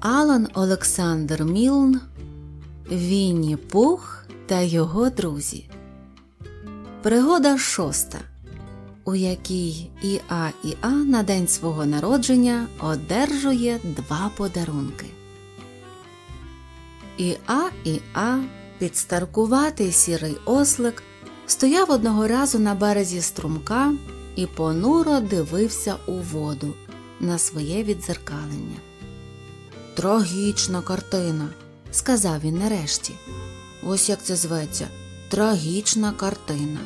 Алан Олександр Мілн, Вінні Пух та його друзі. Пригода шоста, у якій Іа Іа на день свого народження одержує два подарунки. Іа Іа, підстаркуватий сірий ослик, стояв одного разу на березі струмка і понуро дивився у воду на своє відзеркалення. Трагічна картина, сказав він нарешті. Ось як це зветься трагічна картина.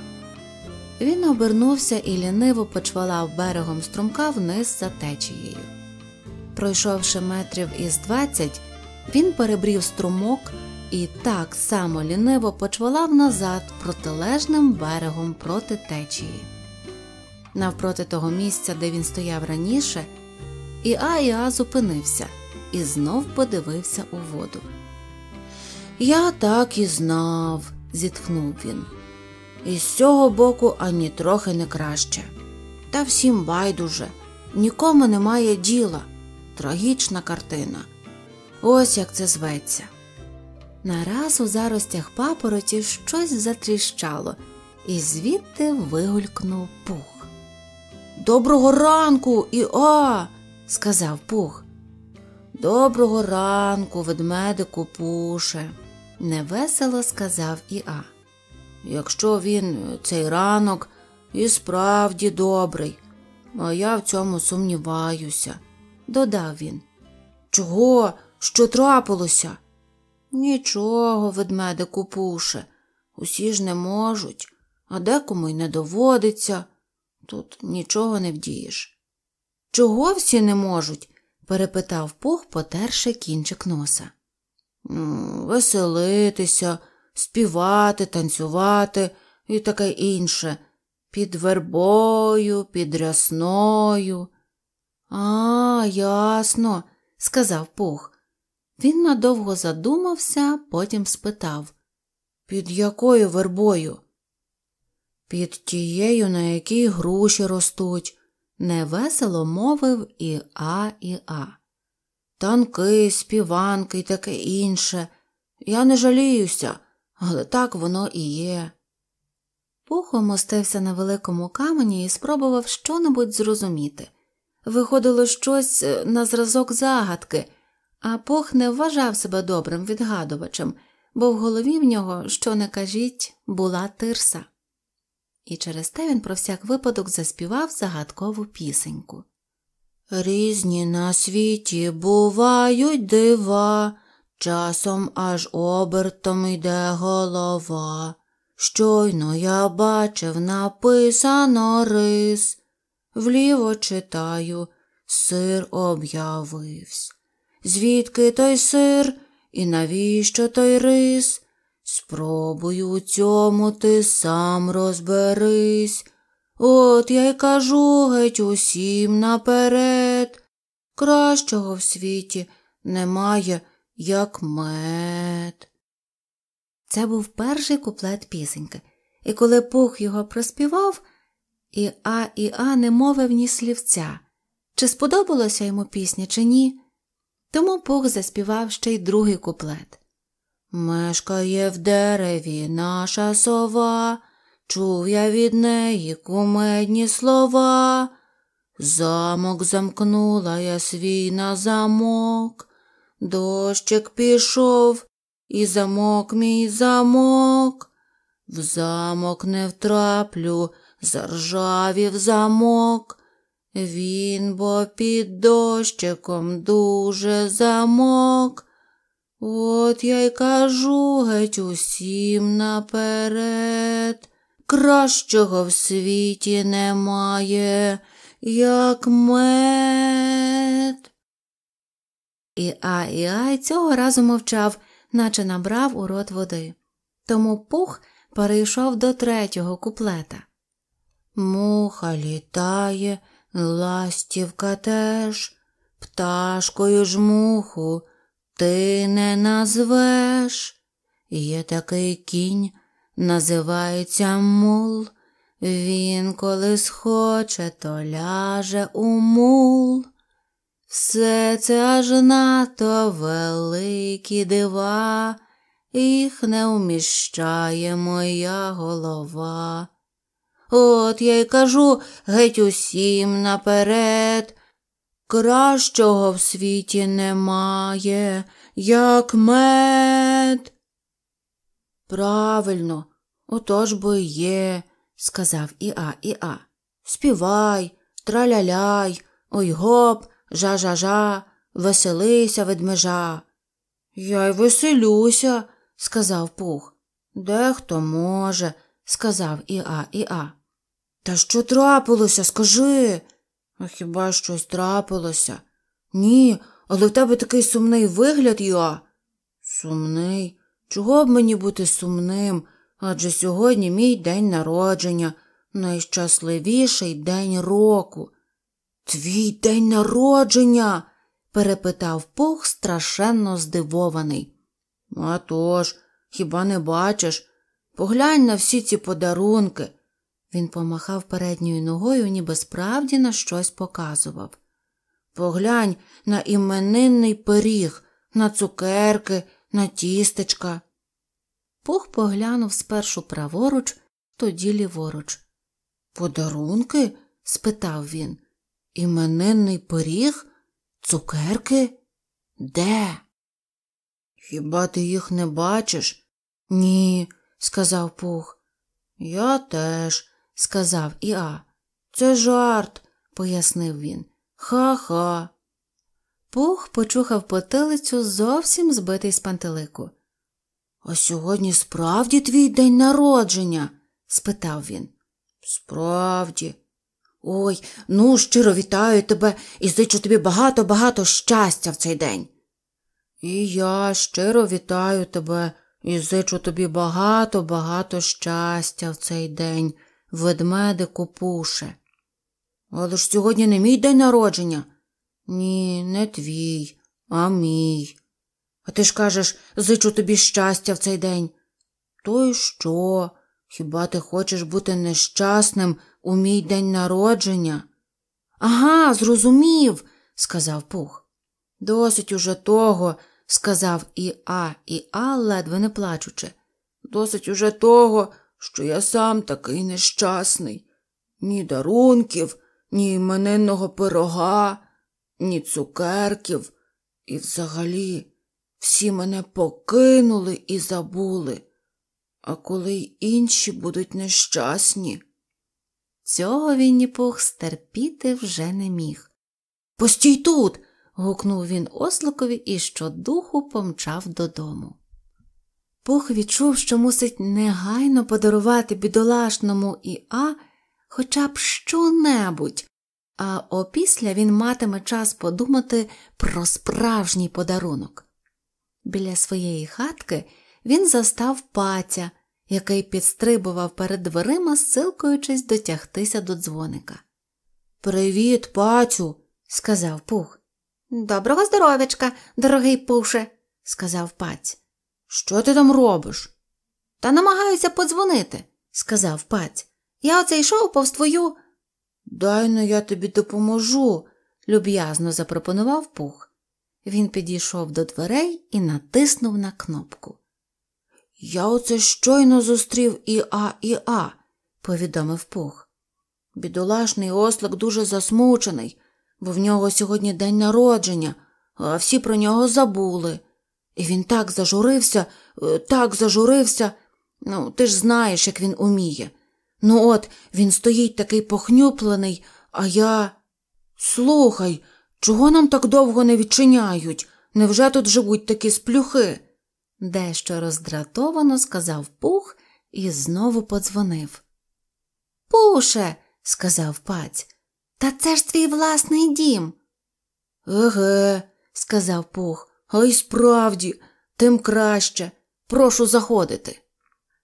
Він обернувся і ліниво почвалав берегом струмка вниз за течією. Пройшовши метрів із двадцять, він перебрів струмок і так само ліниво почвалав назад протилежним берегом проти течії. Навпроти того місця, де він стояв раніше, Іа Іа зупинився і знов подивився у воду. Я так і знав, зітхнув він. І з цього боку ані трохи не краще. Та всім байдуже, нікому немає діла. Трагічна картина. Ось як це зветься. Нараз у заростях папороті щось затріщало, і звідти вигулькнув пух. Доброго ранку, Іа, сказав пух. Доброго ранку, ведмедику пуше, невесело сказав Іа. Якщо він цей ранок і справді добрий, а я в цьому сумніваюся, додав він. Чого? Що трапилося? Нічого, ведмедику пуше, усі ж не можуть, а декому й не доводиться. Тут нічого не вдієш. Чого всі не можуть? Перепитав пух, потерши кінчик носа. Веселитися, співати, танцювати і таке інше. Під вербою, під рясною. А, ясно, сказав пух. Він надовго задумався, потім спитав Під якою вербою? Під тією, на якій груші ростуть, невесело мовив і А, і А. Танки, співанки і таке інше. Я не жаліюся, але так воно і є. Пух мостився на великому камені і спробував щонебудь зрозуміти. Виходило щось е, на зразок загадки, а Пух не вважав себе добрим відгадувачем, бо в голові в нього, що не кажіть, була тирса і через те він про всяк випадок заспівав загадкову пісеньку. Різні на світі бувають дива, часом аж обертом йде голова. Щойно я бачив написано рис, вліво читаю, сир об'явився. Звідки той сир і навіщо той рис? Спробуй у цьому ти сам розберись. От я й кажу геть усім наперед. Кращого в світі немає, як мед. Це був перший куплет пісеньки, і коли пух його проспівав, і А і А не мовив ні слівця, чи сподобалося йому пісня, чи ні. Тому пух заспівав ще й другий куплет. Мешкає в дереві наша сова, чув я від неї кумедні слова. Замок замкнула я свій на замок, дощик пішов, і замок мій замок. В замок не втраплю, заржавів замок. Він бо під дощиком дуже замок. От я й кажу геть усім наперед. Кращого в світі немає, як мед. І а і ай цього разу мовчав, наче набрав у рот води. Тому пух перейшов до третього куплета. Муха літає, ластівка теж, пташкою ж муху ти не назвеш. Є такий кінь, називається мул. Він коли схоче, то ляже у мул. Все це аж надто великі дива, їх не вміщає моя голова. От я й кажу геть усім наперед. Кращого в світі немає, як мед. Правильно, отож бо є, сказав Іа Іа. Співай, траляляй, ой гоп, жа-жа-жа, веселися ведмежа. Я й веселюся, сказав Пух. Дехто може, сказав Іа Іа. Та що трапилося, скажи? А хіба щось трапилося? Ні, але в тебе такий сумний вигляд, Іа. Сумний? Чого б мені бути сумним? Адже сьогодні мій день народження, найщасливіший день року. Твій день народження? перепитав Пух страшенно здивований. «А тож, хіба не бачиш? Поглянь на всі ці подарунки. Він помахав передньою ногою, ніби справді на щось показував. Поглянь на іменинний пиріг, на цукерки, на тістечка. Пух поглянув спершу праворуч, тоді ліворуч. Подарунки? спитав він. Іменинний пиріг? Цукерки? Де? Хіба ти їх не бачиш? Ні, сказав Пух. Я теж, сказав Іа. Це жарт, пояснив він. Ха-ха. Пух почухав потилицю, зовсім збитий з пантелику. А сьогодні справді твій день народження? спитав він. Справді. Ой, ну, щиро вітаю тебе і зичу тобі багато-багато щастя в цей день. І я щиро вітаю тебе і зичу тобі багато-багато щастя в цей день, ведмедику пуше. Але ж сьогодні не мій день народження. Ні, не твій, а мій. А ти ж кажеш, зичу тобі щастя в цей день. То й що? Хіба ти хочеш бути нещасним у мій день народження? Ага, зрозумів, сказав Пух. Досить уже того, сказав і А, і А, ледве не плачучи. Досить уже того, що я сам такий нещасний. Ні дарунків, ні іменинного пирога, ні цукерків. І взагалі всі мене покинули і забули. А коли й інші будуть нещасні. Цього Вінні Пух стерпіти вже не міг. Постій тут. гукнув він осликові і щодуху помчав додому. Пух відчув, що мусить негайно подарувати бідолашному Іа хоча б що-небудь, а опісля він матиме час подумати про справжній подарунок. Біля своєї хатки він застав паця, який підстрибував перед дверима, силкуючись дотягтися до дзвоника. Привіт, пацю, сказав Пух. Доброго здоров'ячка, дорогий пуше, сказав паць. Що ти там робиш? Та намагаюся подзвонити, сказав паць. Я оце йшов повз твою. Дай но я тобі допоможу, люб'язно запропонував пух. Він підійшов до дверей і натиснув на кнопку. Я оце щойно зустрів Іа Іа, повідомив пух. Бідолашний ослик дуже засмучений, бо в нього сьогодні день народження, а всі про нього забули. І він так зажурився, е, так зажурився. Ну, ти ж знаєш, як він уміє. Ну, от він стоїть такий похнюплений, а я. Слухай, чого нам так довго не відчиняють? Невже тут живуть такі сплюхи? Дещо роздратовано сказав Пух і знову подзвонив. Пуше, сказав паць, та це ж твій власний дім. Еге, сказав Пух, а й справді, тим краще. Прошу заходити.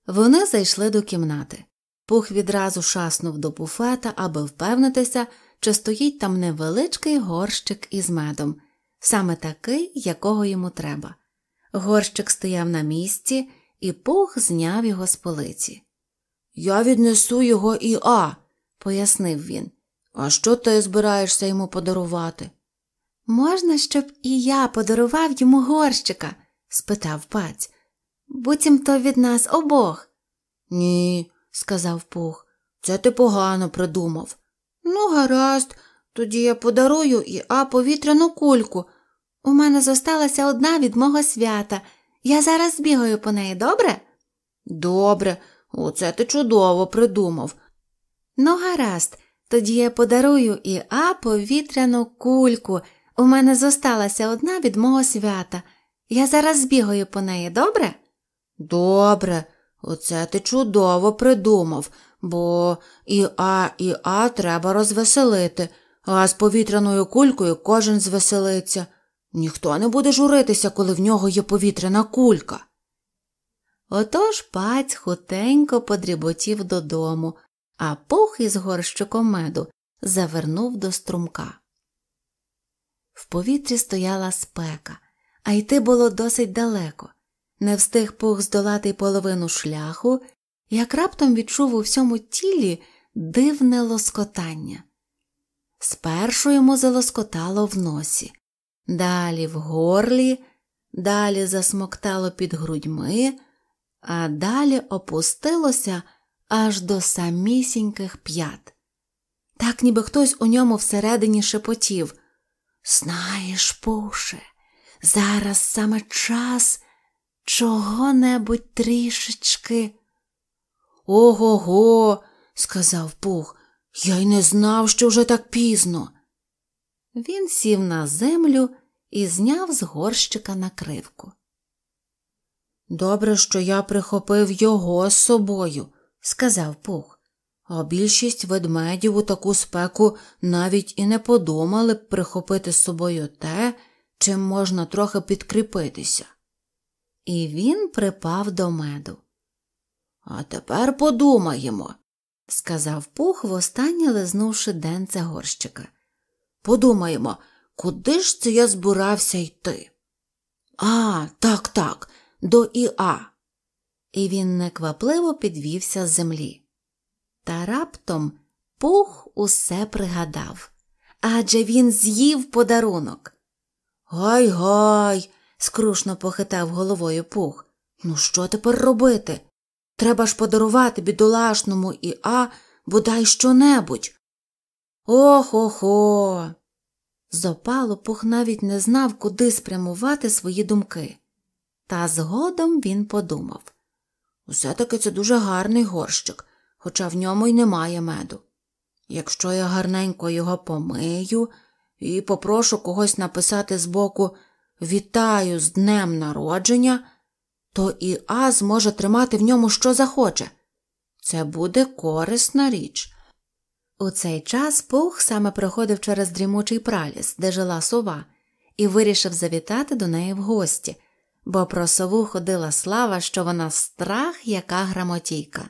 Вони зайшли до кімнати. Пух відразу шаснув до буфета, аби впевнитися, чи стоїть там невеличкий горщик із медом, саме такий, якого йому треба. Горщик стояв на місці, і пух зняв його з полиці. Я віднесу його і А, пояснив він. А що ти збираєшся йому подарувати? Можна, щоб і я подарував йому горщика? спитав паць. Буцім то від нас обох. Ні, сказав Пух, це ти погано придумав. Ну, гаразд, тоді я подарую і а повітряну кульку. У мене зосталася одна від мого свята. Я зараз збігаю по неї, добре? Добре, оце ти чудово придумав. Ну, гаразд, тоді я подарую і а повітряну кульку. У мене зосталася одна від мого свята. Я зараз збігаю по неї, добре? Добре, оце ти чудово придумав, бо і А, і А треба розвеселити, а з повітряною кулькою кожен звеселиться. Ніхто не буде журитися, коли в нього є повітряна кулька. Отож паць хутенько подріботів додому, а пух із горщиком меду завернув до струмка. Повітрі стояла спека, а йти було досить далеко. Не встиг пух здолати половину шляху, як раптом відчув у всьому тілі дивне лоскотання. Спершу йому залоскотало в носі, далі в горлі, далі засмоктало під грудьми, а далі опустилося аж до самісіньких п'ят. Так ніби хтось у ньому всередині шепотів Знаєш, Пуше, зараз саме час чого-небудь трішечки. Ого го, сказав Пух, я й не знав, що вже так пізно. Він сів на землю і зняв з горщика накривку. Добре, що я прихопив його з собою, сказав Пух. А більшість ведмедів у таку спеку навіть і не подумали б прихопити з собою те, чим можна трохи підкріпитися. І він припав до меду. А тепер подумаємо, сказав Пух, востаннє лизнувши денце горщика. Подумаємо, куди ж це я збирався йти? А, так, так, до Іа. І він неквапливо підвівся з землі. Та раптом пух усе пригадав адже він з'їв подарунок. Гай гай, скрушно похитав головою пух. Ну, що тепер робити? Треба ж подарувати бідолашному Іа бодай що-небудь. Ох охо. З опалу пух навіть не знав, куди спрямувати свої думки. Та згодом він подумав Усе таки це дуже гарний горщик хоча в ньому й немає меду. Якщо я гарненько його помию і попрошу когось написати збоку Вітаю з днем народження, то і А зможе тримати в ньому що захоче. Це буде корисна річ. У цей час Пух саме проходив через дрімучий праліс, де жила сова, і вирішив завітати до неї в гості, бо про сову ходила слава, що вона страх, яка грамотійка.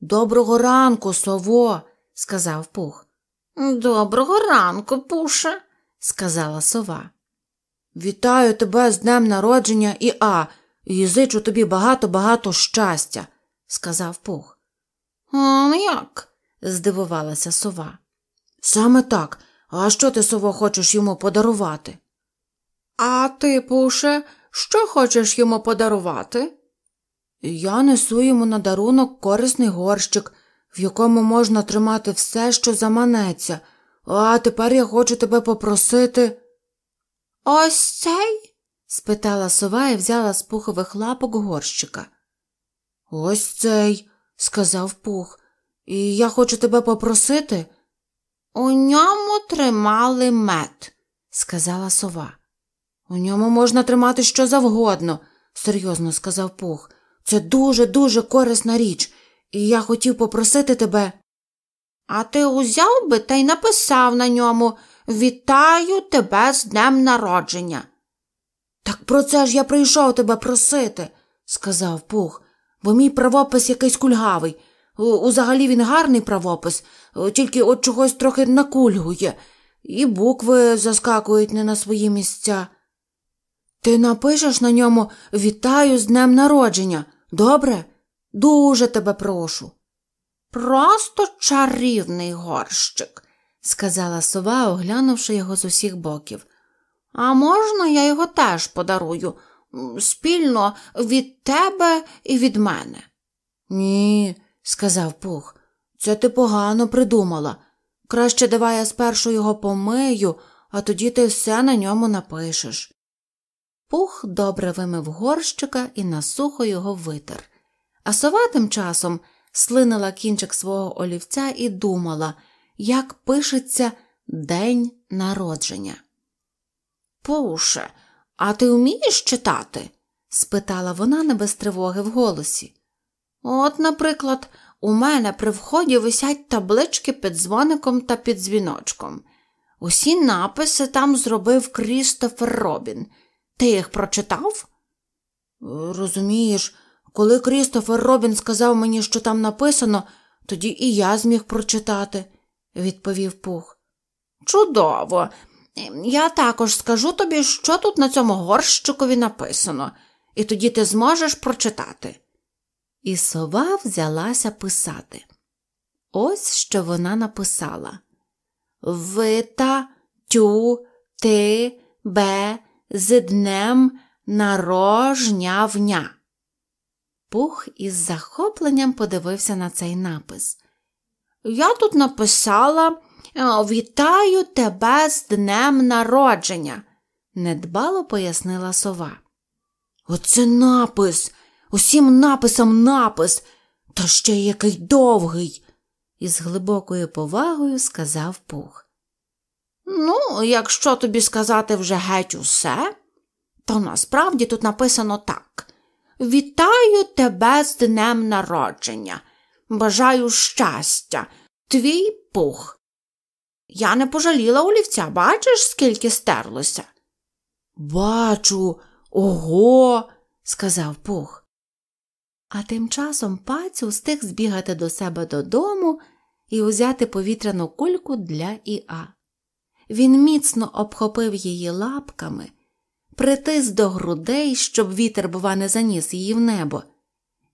Доброго ранку, сово, сказав Пух. Доброго ранку, Пуше, сказала сова. Вітаю тебе з днем народження і а, і зичу тобі багато-багато щастя, сказав Пух. «А як? здивувалася сова. Саме так. А що ти, сово, хочеш йому подарувати? А ти, Пуше, що хочеш йому подарувати? Я несу йому на дарунок корисний горщик, в якому можна тримати все, що заманеться, а тепер я хочу тебе попросити. Ось цей? спитала сова і взяла з пухових лапок горщика. Ось цей, сказав пух, і я хочу тебе попросити. У ньому тримали мед, сказала сова. У ньому можна тримати що завгодно, серйозно сказав пух. Це дуже дуже корисна річ, і я хотів попросити тебе. А ти узяв би та й написав на ньому Вітаю тебе з днем народження. Так про це ж я прийшов тебе просити, сказав Пух, бо мій правопис якийсь кульгавий. Узагалі він гарний правопис, тільки от чогось трохи накульгує, і букви заскакують не на свої місця. Ти напишеш на ньому Вітаю з днем народження. Добре? Дуже тебе прошу. Просто чарівний горщик, сказала сова, оглянувши його з усіх боків. А можна я його теж подарую? Спільно від тебе і від мене. Ні, сказав Пух, це ти погано придумала. Краще давай я спершу його помию, а тоді ти все на ньому напишеш. Пух добре вимив горщика і насухо його витер. А сова тим часом слинила кінчик свого олівця і думала, як пишеться день народження. Пуше, а ти вмієш читати? спитала вона не без тривоги в голосі. От, наприклад, у мене при вході висять таблички під дзвоником та під дзвіночком. Усі написи там зробив Крістофер Робін. Ти їх прочитав? Розумієш, коли Крістофер Робін сказав мені, що там написано, тоді і я зміг прочитати, відповів Пух. Чудово. Я також скажу тобі, що тут на цьому горщикові написано, і тоді ти зможеш прочитати. І сова взялася писати. Ось що вона написала Вита, тю, ти, бе, з днем нарожнявня. Пух із захопленням подивився на цей напис. Я тут написала Вітаю тебе з днем народження, недбало пояснила сова. Оце напис, усім написам напис, та ще який довгий, із глибокою повагою сказав Пух. Ну, якщо тобі сказати вже геть усе, то насправді тут написано так Вітаю тебе з днем народження. Бажаю щастя, твій пух. Я не пожаліла олівця, бачиш, скільки стерлося? Бачу, ого, сказав пух. А тим часом пацю встиг збігати до себе додому і узяти повітряну кульку для Іа. Він міцно обхопив її лапками притис до грудей, щоб вітер, бува, не заніс її в небо,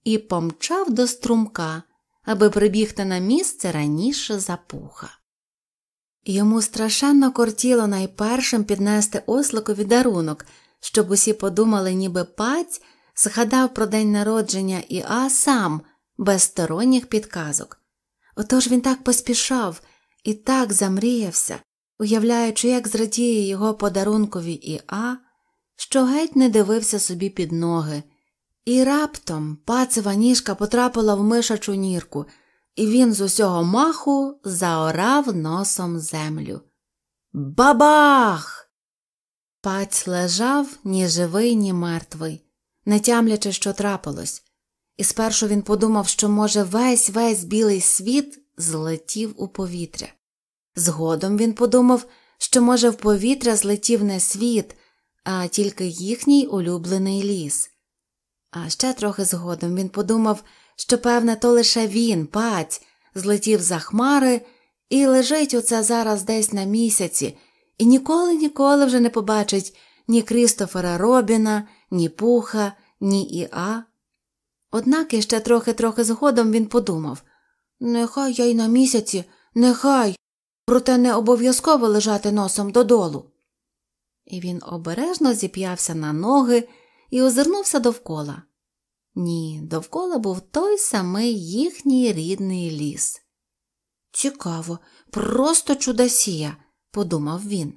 і помчав до струмка, аби прибігти на місце раніше запуха. Йому страшенно кортіло найпершим піднести осликові дарунок, щоб усі подумали, ніби паць згадав про день народження Іа сам, без сторонніх підказок. Отож він так поспішав і так замріявся, уявляючи, як зрадіє його подарункові Іа, що геть не дивився собі під ноги, і раптом пацева ніжка потрапила в мишачу нірку, і він з усього маху заорав носом землю. Бабах! Паць лежав ні живий, ні мертвий, не тямлячи, що трапилось, і спершу він подумав, що, може, весь весь білий світ злетів у повітря. Згодом він подумав, що, може, в повітря злетів не світ, а тільки їхній улюблений ліс. А ще трохи згодом він подумав, що, певне, то лише він, паць, злетів за хмари і лежить оце зараз десь на місяці, і ніколи ніколи вже не побачить ні Крістофера Робіна, ні Пуха, ні Іа. Однак іще трохи трохи згодом він подумав нехай я й на місяці, нехай, проте не обов'язково лежати носом додолу і він обережно зіп'явся на ноги і озирнувся довкола. Ні, довкола був той самий їхній рідний ліс. Цікаво, просто чудосія, подумав він.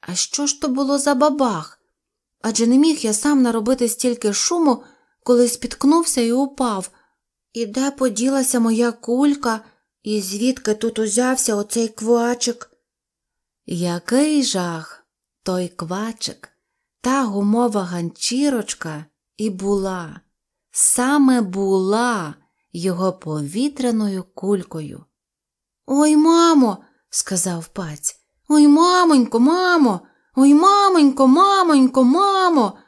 А що ж то було за бабах? Адже не міг я сам наробити стільки шуму, коли спіткнувся і упав. І де поділася моя кулька, і звідки тут узявся оцей квачик? Який жах! той квачик, та гумова ганчірочка і була, саме була його повітряною кулькою. Ой, мамо, сказав паць. Ой, мамонько, мамо, ой, мамонько, мамонько, мамо.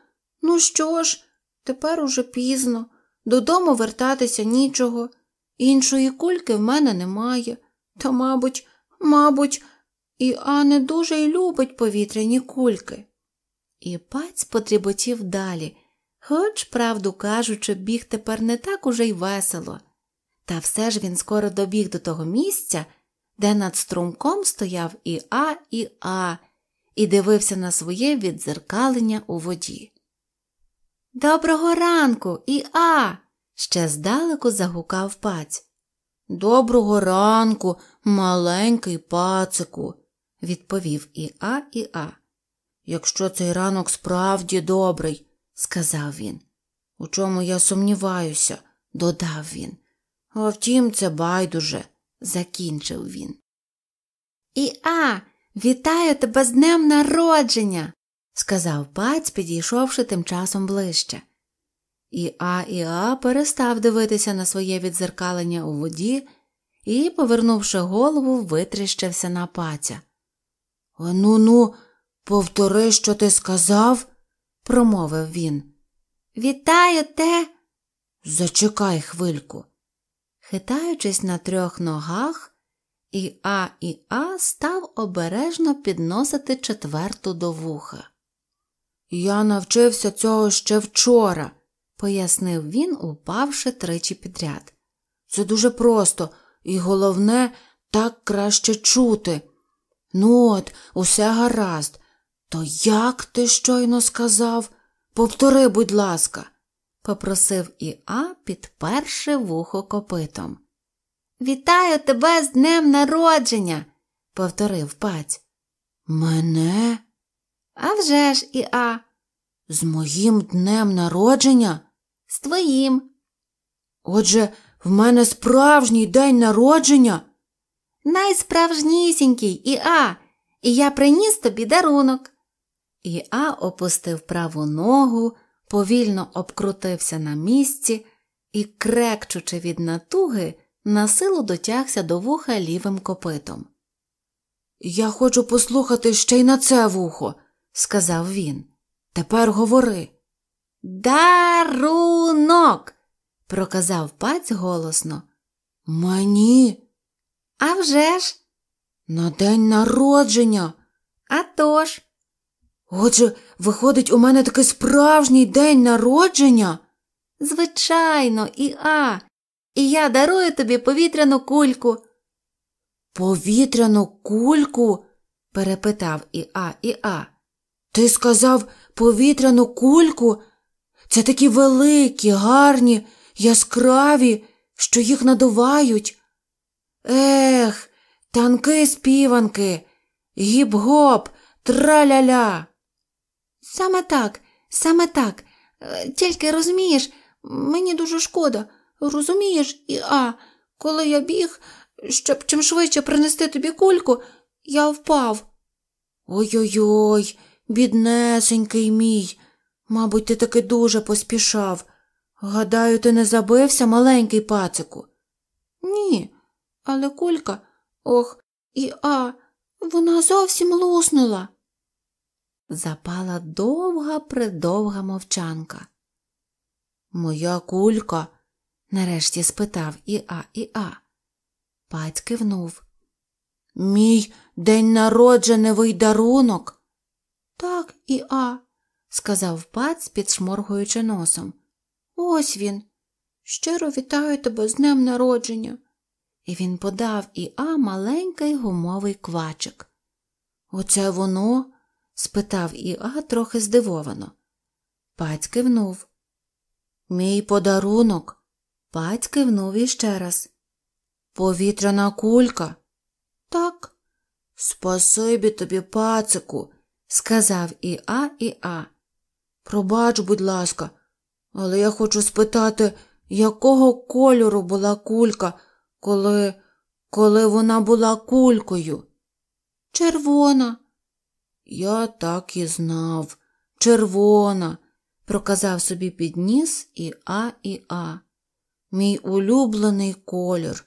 Ну що ж, тепер уже пізно, додому вертатися нічого, іншої кульки в мене немає. Та, мабуть, мабуть, і а не дуже й любить повітряні кульки. І паць потріботів далі, хоч, правду кажучи, біг тепер не так уже й весело. Та все ж він скоро добіг до того місця, де над струмком стояв і А, і А, і дивився на своє віддзеркалення у воді. Доброго ранку, і А. ще здалеку загукав паць. Доброго ранку, маленький пацику, відповів і А, і А. Якщо цей ранок справді добрий, сказав він. У чому я сумніваюся, додав він. А втім, це байдуже, закінчив він. І А, вітаю тебе з днем народження, сказав паць, підійшовши тим часом ближче. І А і А перестав дивитися на своє відзеркалення у воді і, повернувши голову, витріщився на паця. Ну ну, повтори, що ти сказав, промовив він. Вітаю те. Зачекай хвильку. Хитаючись на трьох ногах, і А і А став обережно підносити четверту до вуха. Я навчився цього ще вчора, пояснив він, упавши тричі підряд. Це дуже просто, і головне, так краще чути. Ну от, усе гаразд. То як ти щойно сказав? Повтори, будь ласка, попросив Іа, підперши вухо копитом. Вітаю тебе з днем народження, повторив паць. Мене? «А вже ж, Іа. З моїм днем народження? З твоїм. Отже, в мене справжній день народження? Найсправжнісінький, Іа, і я приніс тобі дарунок. Іа опустив праву ногу, повільно обкрутився на місці і, крекчучи від натуги, на силу дотягся до вуха лівим копитом. Я хочу послухати ще й на це вухо, сказав він. Тепер говори. Дарунок, проказав паць голосно. Мені? «А вже ж!» На день народження. «А тож!» Отже, виходить, у мене такий справжній день народження? Звичайно, і а. І я дарую тобі повітряну кульку. Повітряну кульку? перепитав Іа Іа. Ти сказав повітряну кульку? Це такі великі, гарні, яскраві, що їх надувають. Ех, танки співанки, гіп-гоп, траля-ля. Саме так, саме так. Е, тільки розумієш, мені дуже шкода, розумієш, і а, коли я біг, щоб чим швидше принести тобі кульку, я впав. Ой-ой-ой, біднесенький мій. Мабуть, ти таки дуже поспішав. Гадаю, ти не забився, маленький пацику. Ні, але кулька, ох, і а, вона зовсім луснула. Запала довга придовга мовчанка. Моя кулька? нарешті спитав Іа Іа. Паць кивнув. Мій день народженевий дарунок? Так, Іа, сказав паць, підшморгуючи носом. Ось він. Щиро вітаю тебе з днем народження. І він подав Іа маленький гумовий квачик. Оце воно? спитав Іа трохи здивовано. Паць кивнув. Мій подарунок. Паць кивнув іще раз. Повітряна кулька. Так. Спасибі тобі, пацику, сказав Іа Іа. Пробач, будь ласка, але я хочу спитати, якого кольору була кулька, коли коли вона була кулькою? Червона. Я так і знав. Червона, проказав собі підніс і А і А. Мій улюблений колір.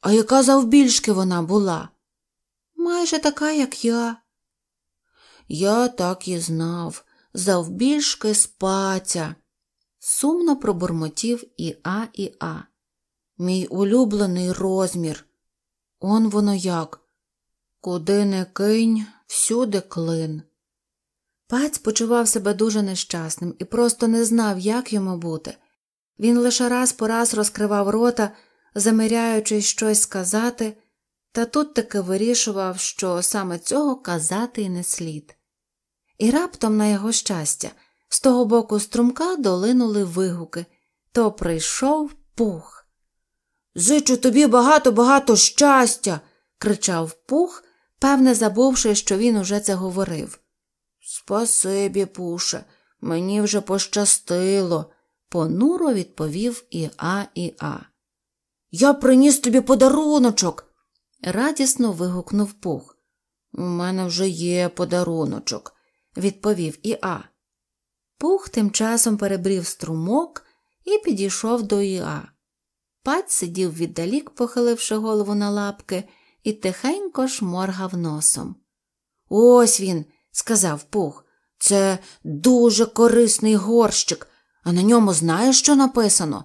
А яка завбільшки вона була? Майже така, як я. Я так і знав, завбільшки спаця. Сумно пробурмотів і А і А. Мій улюблений розмір. Он воно як. Куди не кинь, всюди клин. Паць почував себе дуже нещасним і просто не знав, як йому бути. Він лише раз по раз розкривав рота, замиряючись щось сказати, Та тут таки вирішував, що саме цього казати й не слід. І раптом, на його щастя, з того боку струмка долинули вигуки то прийшов пух. Зичу тобі багато багато щастя. кричав пух, певне забувши, що він уже це говорив. Спасибі, пуше, мені вже пощастило, понуро відповів Іа Іа. Я приніс тобі подаруночок. радісно вигукнув пух. У мене вже є подаруночок, відповів Іа. Пух тим часом перебрів струмок і підійшов до Іа. Паць сидів віддалік, похиливши голову на лапки, і тихенько шморгав носом. Ось він, сказав Пух, це дуже корисний горщик, а на ньому знаєш, що написано?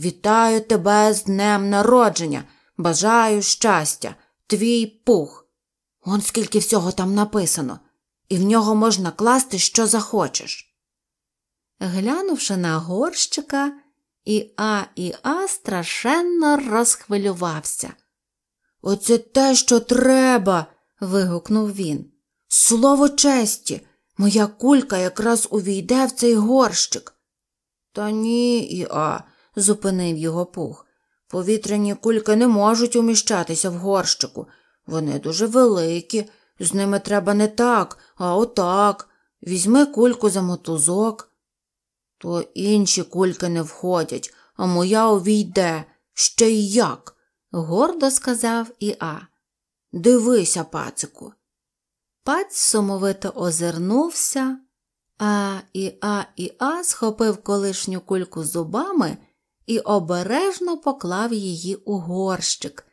Вітаю тебе з днем народження, бажаю щастя, твій пух. Он скільки всього там написано, і в нього можна класти, що захочеш. Глянувши на горщика, і А і А страшенно розхвилювався. Оце те, що треба. вигукнув він. Слово честі, моя кулька якраз увійде в цей горщик. Та ні, Іа, зупинив його пух. Повітряні кульки не можуть уміщатися в горщику. Вони дуже великі, з ними треба не так, а отак. Візьми кульку за мотузок. То інші кульки не входять, а моя увійде ще й як, гордо сказав Іа. Дивися, пацику. Паць сумовито озирнувся, а Іа Іа схопив колишню кульку зубами і обережно поклав її у горщик.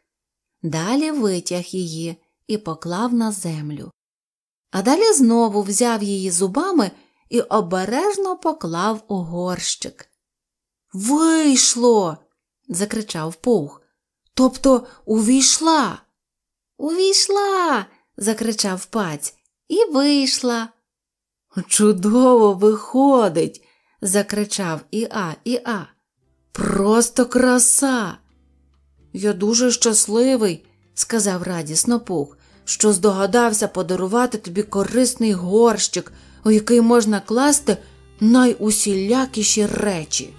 Далі витяг її і поклав на землю. А далі знову взяв її зубами і обережно поклав у горщик. Вийшло. закричав пух. Тобто увійшла. Увійшла. закричав паць. І вийшла. Чудово виходить, закричав Іа Іа. Просто краса. Я дуже щасливий, сказав радісно пух, що здогадався подарувати тобі корисний горщик, у який можна класти найусілякіші речі.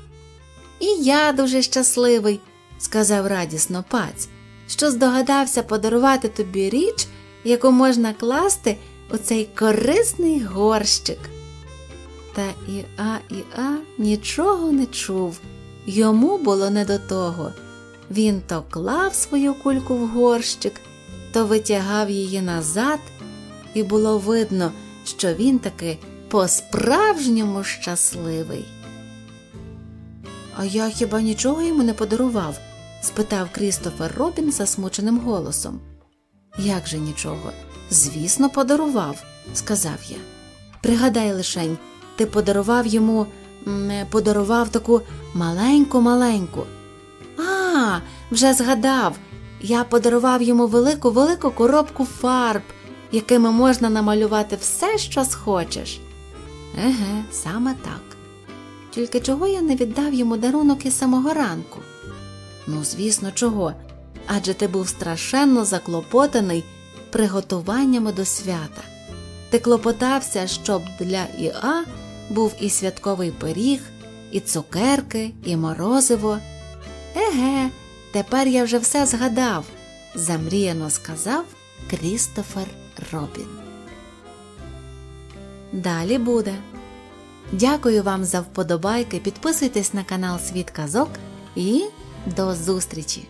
І я дуже щасливий, сказав радісно паць, що здогадався подарувати тобі річ, яку можна класти у цей корисний горщик. Та Іа Іа нічого не чув, йому було не до того. Він то клав свою кульку в горщик, то витягав її назад, і було видно, що він таки по-справжньому щасливий. А я хіба нічого йому не подарував? спитав Крістофер Робін засмученим голосом. Як же нічого? Звісно, подарував, сказав я. Пригадай лишень, ти подарував йому, подарував таку маленьку маленьку. Вже згадав. Я подарував йому велику велику коробку фарб, якими можна намалювати все, що схочеш. Еге, саме так. Тільки чого я не віддав йому дарунок із самого ранку? Ну, звісно, чого? Адже ти був страшенно заклопотаний приготуваннями до свята. Ти клопотався, щоб для Іа був і святковий пиріг, і цукерки, і морозиво. Еге, тепер я вже все згадав, замріяно сказав Крістофер Робін. Далі буде. Дякую вам за вподобайки. Підписуйтесь на канал Світ Казок і до зустрічі!